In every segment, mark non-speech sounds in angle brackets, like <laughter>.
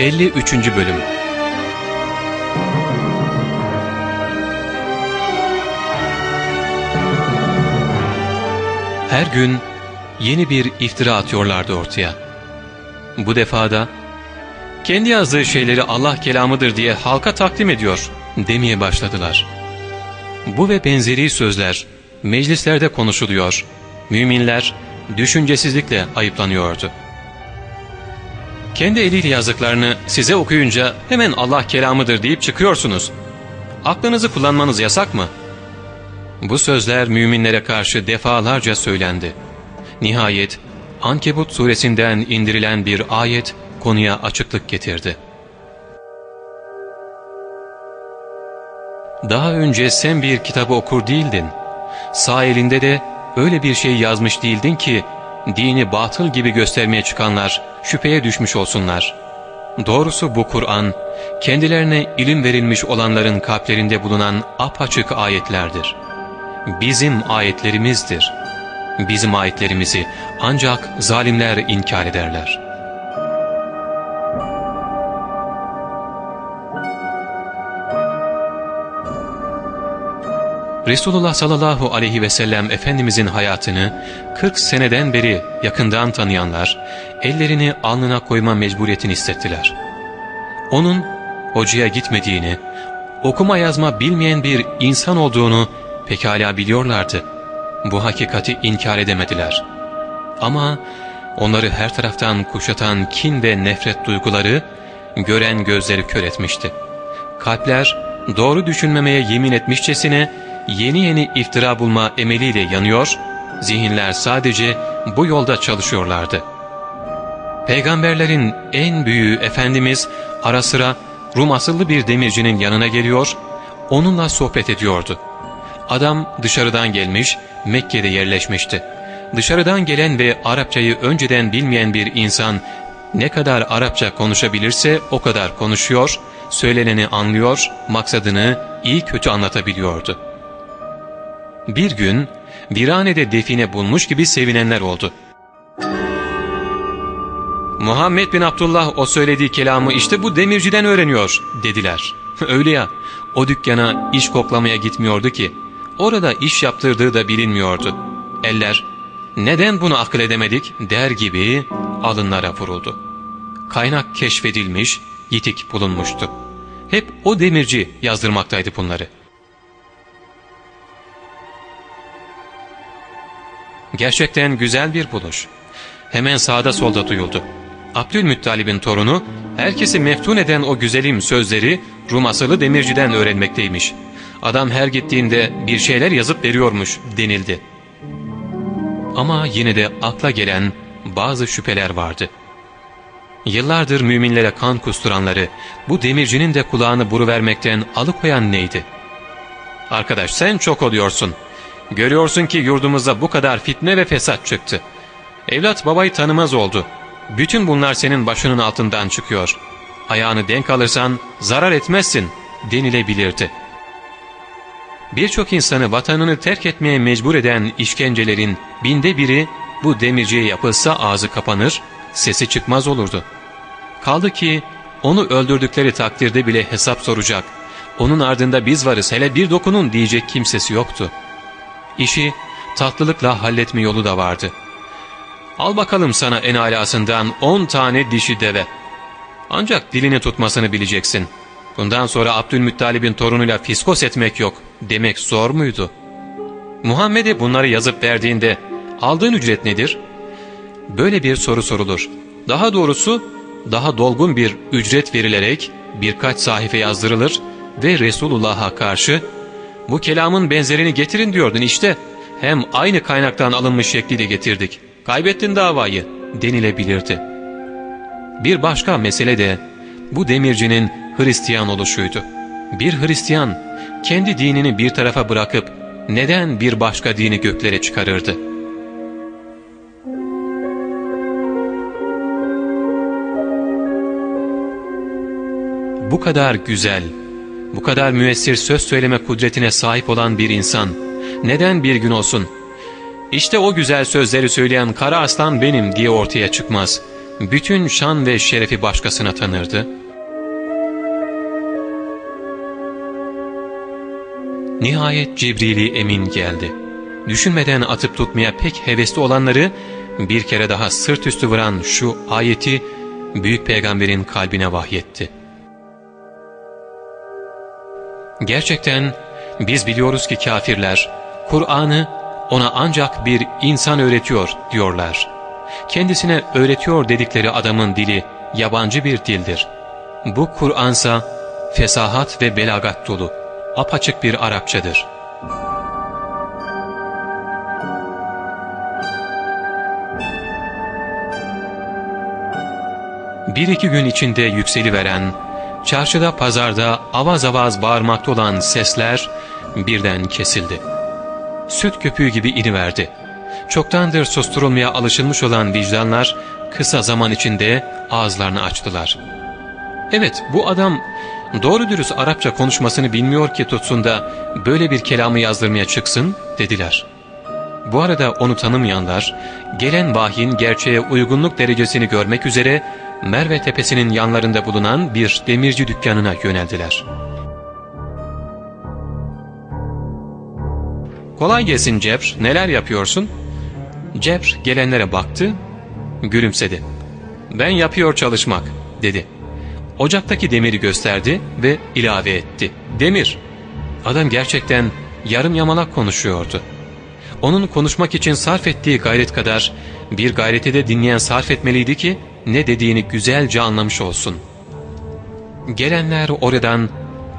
53. Bölüm Her gün yeni bir iftira atıyorlardı ortaya. Bu defada kendi yazdığı şeyleri Allah kelamıdır diye halka takdim ediyor demeye başladılar. Bu ve benzeri sözler meclislerde konuşuluyor, müminler düşüncesizlikle ayıplanıyordu. Kendi eliyle yazdıklarını size okuyunca hemen Allah kelamıdır deyip çıkıyorsunuz. Aklınızı kullanmanız yasak mı? Bu sözler müminlere karşı defalarca söylendi. Nihayet Ankebut suresinden indirilen bir ayet konuya açıklık getirdi. Daha önce sen bir kitabı okur değildin. Sağ elinde de öyle bir şey yazmış değildin ki dini batıl gibi göstermeye çıkanlar şüpheye düşmüş olsunlar. Doğrusu bu Kur'an kendilerine ilim verilmiş olanların kalplerinde bulunan apaçık ayetlerdir. Bizim ayetlerimizdir. Bizim ayetlerimizi ancak zalimler inkar ederler.'' Resulullah sallallahu aleyhi ve sellem Efendimizin hayatını 40 seneden beri yakından tanıyanlar ellerini alnına koyma mecburiyetini hissettiler. Onun hocaya gitmediğini, okuma yazma bilmeyen bir insan olduğunu pekala biliyorlardı. Bu hakikati inkar edemediler. Ama onları her taraftan kuşatan kin ve nefret duyguları gören gözleri kör etmişti. Kalpler doğru düşünmemeye yemin etmişçesine yeni yeni iftira bulma emeliyle yanıyor, zihinler sadece bu yolda çalışıyorlardı. Peygamberlerin en büyüğü Efendimiz ara sıra Rum asıllı bir demircinin yanına geliyor, onunla sohbet ediyordu. Adam dışarıdan gelmiş, Mekke'de yerleşmişti. Dışarıdan gelen ve Arapçayı önceden bilmeyen bir insan ne kadar Arapça konuşabilirse o kadar konuşuyor, söyleneni anlıyor, maksadını iyi kötü anlatabiliyordu. Bir gün viranede define bulmuş gibi sevinenler oldu. Muhammed bin Abdullah o söylediği kelamı işte bu demirciden öğreniyor dediler. <laughs> Öyle ya o dükkana iş koklamaya gitmiyordu ki orada iş yaptırdığı da bilinmiyordu. Eller neden bunu akıl edemedik der gibi alınlara vuruldu. Kaynak keşfedilmiş, yitik bulunmuştu. Hep o demirci yazdırmaktaydı bunları. Gerçekten güzel bir buluş. Hemen sağda solda duyuldu. Abdülmuttalib'in torunu herkesi meftun eden o güzelim sözleri Rum asılı demirciden öğrenmekteymiş. Adam her gittiğinde bir şeyler yazıp veriyormuş denildi. Ama yine de akla gelen bazı şüpheler vardı. Yıllardır müminlere kan kusturanları bu demircinin de kulağını buru vermekten alıkoyan neydi? ''Arkadaş sen çok oluyorsun.'' Görüyorsun ki yurdumuzda bu kadar fitne ve fesat çıktı. Evlat babayı tanımaz oldu. Bütün bunlar senin başının altından çıkıyor. Ayağını denk alırsan zarar etmezsin denilebilirdi. Birçok insanı vatanını terk etmeye mecbur eden işkencelerin binde biri bu demirciye yapılsa ağzı kapanır, sesi çıkmaz olurdu. Kaldı ki onu öldürdükleri takdirde bile hesap soracak, onun ardında biz varız hele bir dokunun diyecek kimsesi yoktu.'' İşi tatlılıkla halletme yolu da vardı. Al bakalım sana en alasından on tane dişi deve. Ancak dilini tutmasını bileceksin. Bundan sonra Abdülmuttalib'in torunuyla fiskos etmek yok demek zor muydu? Muhammed'e bunları yazıp verdiğinde aldığın ücret nedir? Böyle bir soru sorulur. Daha doğrusu daha dolgun bir ücret verilerek birkaç sahife yazdırılır ve Resulullah'a karşı bu kelamın benzerini getirin diyordun işte. Hem aynı kaynaktan alınmış şekliyle getirdik. Kaybettin davayı denilebilirdi. Bir başka mesele de bu demircinin Hristiyan oluşuydu. Bir Hristiyan kendi dinini bir tarafa bırakıp neden bir başka dini göklere çıkarırdı? Bu kadar güzel, bu kadar müessir söz söyleme kudretine sahip olan bir insan neden bir gün olsun işte o güzel sözleri söyleyen kara aslan benim diye ortaya çıkmaz. bütün şan ve şerefi başkasına tanırdı? Nihayet Cibrili Emin geldi. Düşünmeden atıp tutmaya pek hevesli olanları bir kere daha sırt üstü vuran şu ayeti Büyük Peygamber'in kalbine vahyetti. Gerçekten biz biliyoruz ki kafirler Kur'an'ı ona ancak bir insan öğretiyor diyorlar. Kendisine öğretiyor dedikleri adamın dili yabancı bir dildir. Bu Kur'ansa fesahat ve belagat dolu, apaçık bir Arapçadır. Bir iki gün içinde yükseliveren, çarşıda pazarda avaz avaz bağırmakta olan sesler birden kesildi. Süt köpüğü gibi iniverdi. Çoktandır susturulmaya alışılmış olan vicdanlar kısa zaman içinde ağızlarını açtılar. Evet bu adam doğru dürüst Arapça konuşmasını bilmiyor ki tutsun da böyle bir kelamı yazdırmaya çıksın dediler. Bu arada onu tanımayanlar gelen vahyin gerçeğe uygunluk derecesini görmek üzere Merve tepesinin yanlarında bulunan bir demirci dükkanına yöneldiler. ''Kolay gelsin Cebr, neler yapıyorsun?'' Cebr gelenlere baktı, gülümsedi. ''Ben yapıyor çalışmak.'' dedi. Ocaktaki demiri gösterdi ve ilave etti. ''Demir.'' Adam gerçekten yarım yamalak konuşuyordu. Onun konuşmak için sarf ettiği gayret kadar bir gayreti de dinleyen sarf etmeliydi ki ne dediğini güzelce anlamış olsun. Gelenler oradan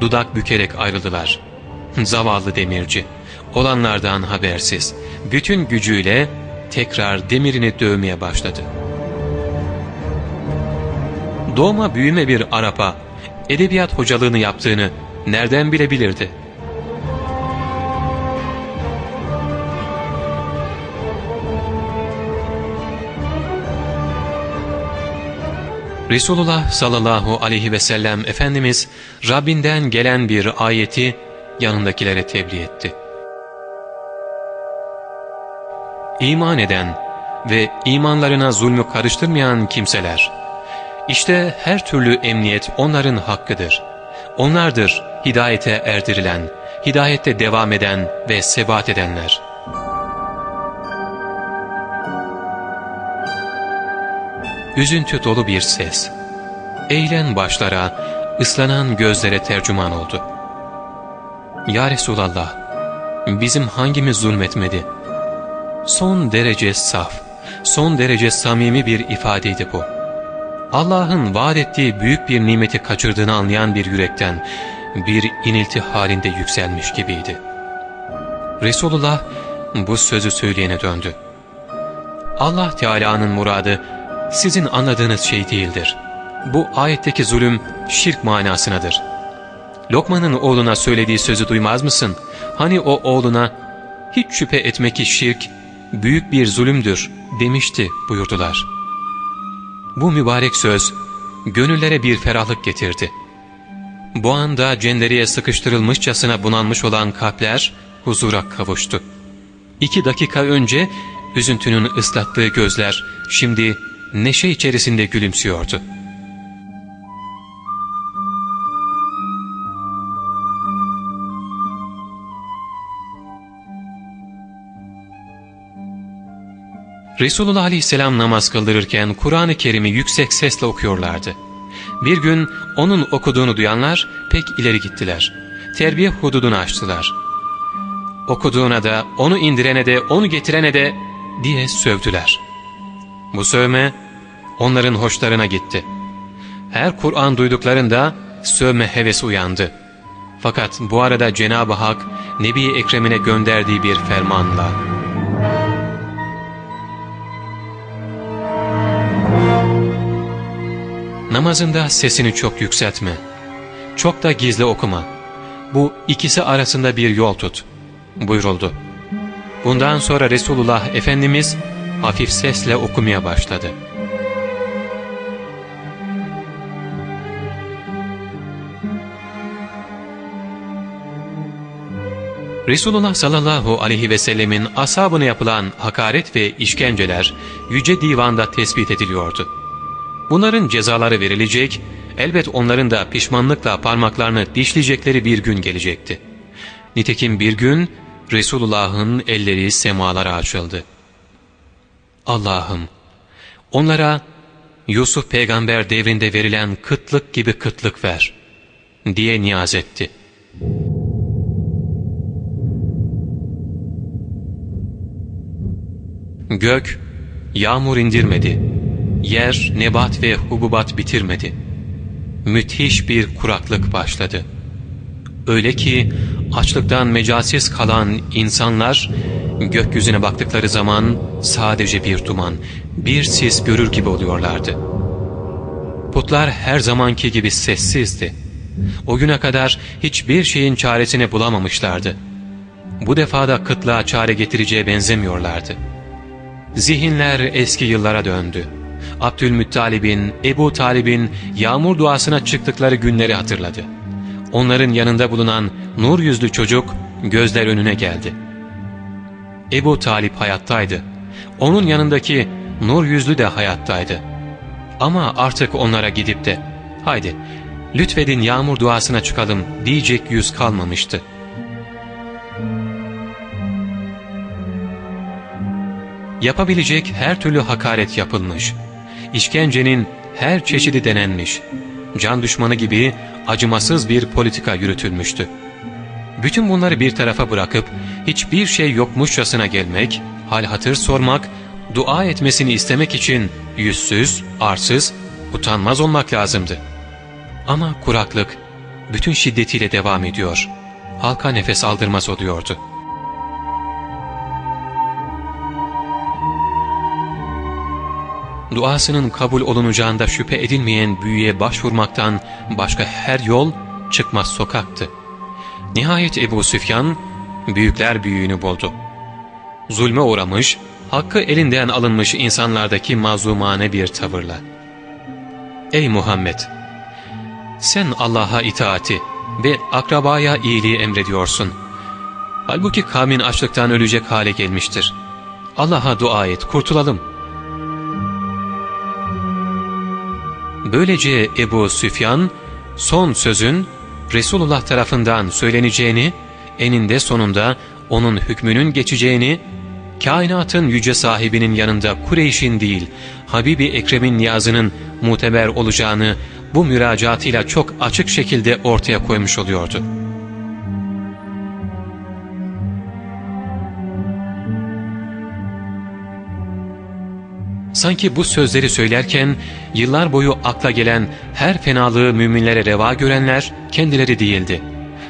dudak bükerek ayrıldılar. Zavallı demirci, olanlardan habersiz, bütün gücüyle tekrar demirini dövmeye başladı. Doğma büyüme bir Arap'a edebiyat hocalığını yaptığını nereden bilebilirdi? Resulullah sallallahu aleyhi ve sellem Efendimiz Rabbinden gelen bir ayeti yanındakilere tebliğ etti. İman eden ve imanlarına zulmü karıştırmayan kimseler, işte her türlü emniyet onların hakkıdır. Onlardır hidayete erdirilen, hidayette devam eden ve sebat edenler. Üzüntü dolu bir ses, eğlen başlara, ıslanan gözlere tercüman oldu. Ya Resulallah, bizim hangimiz zulmetmedi? Son derece saf, son derece samimi bir ifadeydi bu. Allah'ın vaat ettiği büyük bir nimeti kaçırdığını anlayan bir yürekten bir inilti halinde yükselmiş gibiydi. Resulullah bu sözü söyleyene döndü. Allah Teala'nın muradı sizin anladığınız şey değildir. Bu ayetteki zulüm şirk manasınadır. Lokman'ın oğluna söylediği sözü duymaz mısın? Hani o oğluna hiç şüphe etme ki şirk büyük bir zulümdür demişti buyurdular. Bu mübarek söz gönüllere bir ferahlık getirdi. Bu anda cenderiye sıkıştırılmışçasına bunalmış olan kalpler huzura kavuştu. İki dakika önce üzüntünün ıslattığı gözler şimdi neşe içerisinde gülümsüyordu. Resulullah Aleyhisselam namaz kıldırırken Kur'an-ı Kerim'i yüksek sesle okuyorlardı. Bir gün onun okuduğunu duyanlar pek ileri gittiler. Terbiye hududunu açtılar. Okuduğuna da, onu indirene de, onu getirene de diye sövdüler. Bu sövme onların hoşlarına gitti. Her Kur'an duyduklarında sövme hevesi uyandı. Fakat bu arada Cenab-ı Hak Nebi Ekrem'ine gönderdiği bir fermanla Namazında sesini çok yükseltme. Çok da gizli okuma. Bu ikisi arasında bir yol tut. Buyuruldu. Bundan sonra Resulullah Efendimiz hafif sesle okumaya başladı. Resulullah sallallahu aleyhi ve sellemin ashabına yapılan hakaret ve işkenceler yüce divanda tespit ediliyordu. Bunların cezaları verilecek, elbet onların da pişmanlıkla parmaklarını dişleyecekleri bir gün gelecekti. Nitekim bir gün Resulullah'ın elleri semalara açıldı. Allah'ım onlara Yusuf peygamber devrinde verilen kıtlık gibi kıtlık ver diye niyaz etti. Gök yağmur indirmedi. Yer nebat ve hububat bitirmedi. Müthiş bir kuraklık başladı. Öyle ki açlıktan mecasiz kalan insanlar gökyüzüne baktıkları zaman sadece bir duman, bir sis görür gibi oluyorlardı. Putlar her zamanki gibi sessizdi. O güne kadar hiçbir şeyin çaresini bulamamışlardı. Bu defa da kıtlığa çare getireceğe benzemiyorlardı. Zihinler eski yıllara döndü. Abdülmuttalib'in, Ebu Talib'in yağmur duasına çıktıkları günleri hatırladı. Onların yanında bulunan nur yüzlü çocuk gözler önüne geldi. Ebu Talip hayattaydı. Onun yanındaki nur yüzlü de hayattaydı. Ama artık onlara gidip de haydi lütfedin yağmur duasına çıkalım diyecek yüz kalmamıştı. Yapabilecek her türlü hakaret yapılmış. İşkencenin her çeşidi denenmiş. Can düşmanı gibi acımasız bir politika yürütülmüştü. Bütün bunları bir tarafa bırakıp hiçbir şey yokmuşçasına gelmek, hal hatır sormak, dua etmesini istemek için yüzsüz, arsız, utanmaz olmak lazımdı. Ama kuraklık bütün şiddetiyle devam ediyor. Halka nefes aldırmaz oluyordu. Duasının kabul olunacağında şüphe edilmeyen büyüye başvurmaktan başka her yol çıkmaz sokaktı. Nihayet Ebu Süfyan büyükler büyüğünü buldu. Zulme uğramış, hakkı elinden alınmış insanlardaki mazumane bir tavırla. Ey Muhammed! Sen Allah'a itaati ve akrabaya iyiliği emrediyorsun. Halbuki kavmin açlıktan ölecek hale gelmiştir. Allah'a dua et, kurtulalım. Böylece Ebu Süfyan son sözün Resulullah tarafından söyleneceğini, eninde sonunda onun hükmünün geçeceğini, kainatın yüce sahibinin yanında Kureyş'in değil, Habibi Ekrem'in niyazının muteber olacağını bu müracaatıyla çok açık şekilde ortaya koymuş oluyordu. Sanki bu sözleri söylerken yıllar boyu akla gelen her fenalığı müminlere reva görenler kendileri değildi.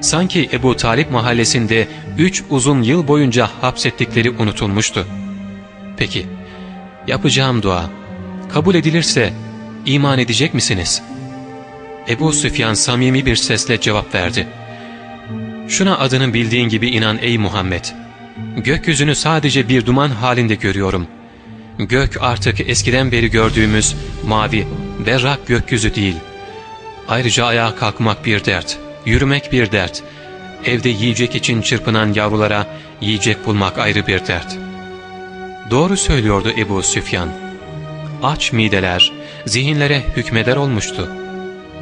Sanki Ebu Talip mahallesinde üç uzun yıl boyunca hapsettikleri unutulmuştu. Peki, yapacağım dua kabul edilirse iman edecek misiniz? Ebu Süfyan samimi bir sesle cevap verdi. Şuna adını bildiğin gibi inan ey Muhammed. Gökyüzünü sadece bir duman halinde görüyorum.'' Gök artık eskiden beri gördüğümüz mavi, berrak gökyüzü değil. Ayrıca ayağa kalkmak bir dert, yürümek bir dert. Evde yiyecek için çırpınan yavrulara yiyecek bulmak ayrı bir dert. Doğru söylüyordu Ebu Süfyan. Aç mideler, zihinlere hükmeder olmuştu.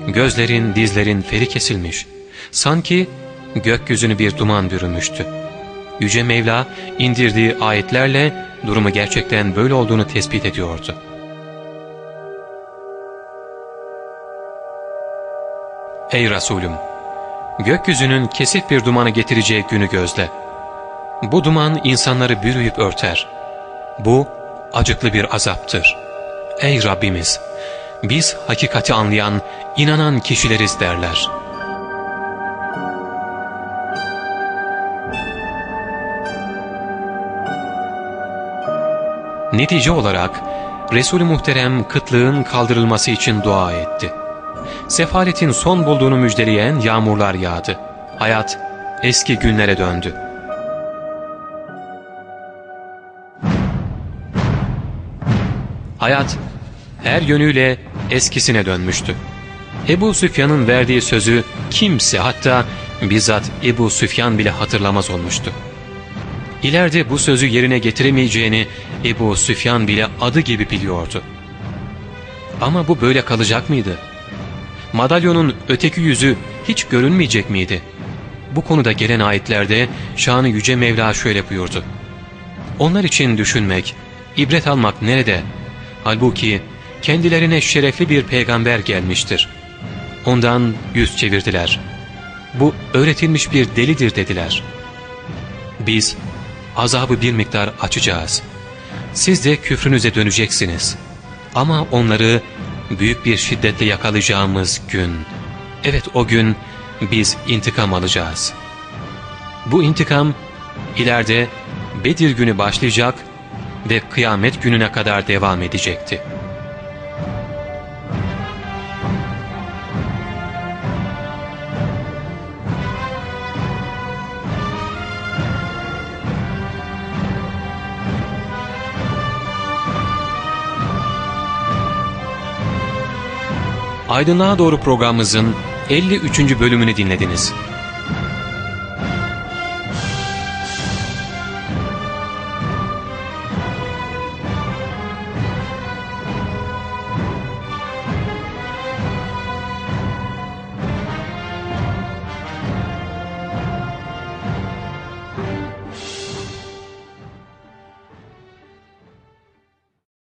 Gözlerin, dizlerin feri kesilmiş. Sanki gökyüzünü bir duman bürümüştü. Yüce Mevla indirdiği ayetlerle durumu gerçekten böyle olduğunu tespit ediyordu. Ey Resulüm! Gökyüzünün kesif bir dumanı getireceği günü gözle. Bu duman insanları bürüyüp örter. Bu acıklı bir azaptır. Ey Rabbimiz! Biz hakikati anlayan, inanan kişileriz derler.'' Netice olarak Resul-i Muhterem kıtlığın kaldırılması için dua etti. Sefaletin son bulduğunu müjdeleyen yağmurlar yağdı. Hayat eski günlere döndü. Hayat her yönüyle eskisine dönmüştü. Ebu Süfyan'ın verdiği sözü kimse hatta bizzat Ebu Süfyan bile hatırlamaz olmuştu. İleride bu sözü yerine getiremeyeceğini Ebu Süfyan bile adı gibi biliyordu. Ama bu böyle kalacak mıydı? Madalyonun öteki yüzü hiç görünmeyecek miydi? Bu konuda gelen ayetlerde şanı yüce Mevla şöyle buyurdu. Onlar için düşünmek, ibret almak nerede? Halbuki kendilerine şerefli bir peygamber gelmiştir. Ondan yüz çevirdiler. Bu öğretilmiş bir delidir dediler. Biz azabı bir miktar açacağız. Siz de küfrünüze döneceksiniz. Ama onları büyük bir şiddetle yakalayacağımız gün. Evet o gün biz intikam alacağız. Bu intikam ileride Bedir günü başlayacak ve kıyamet gününe kadar devam edecekti. Aydınlığa Doğru programımızın 53. bölümünü dinlediniz.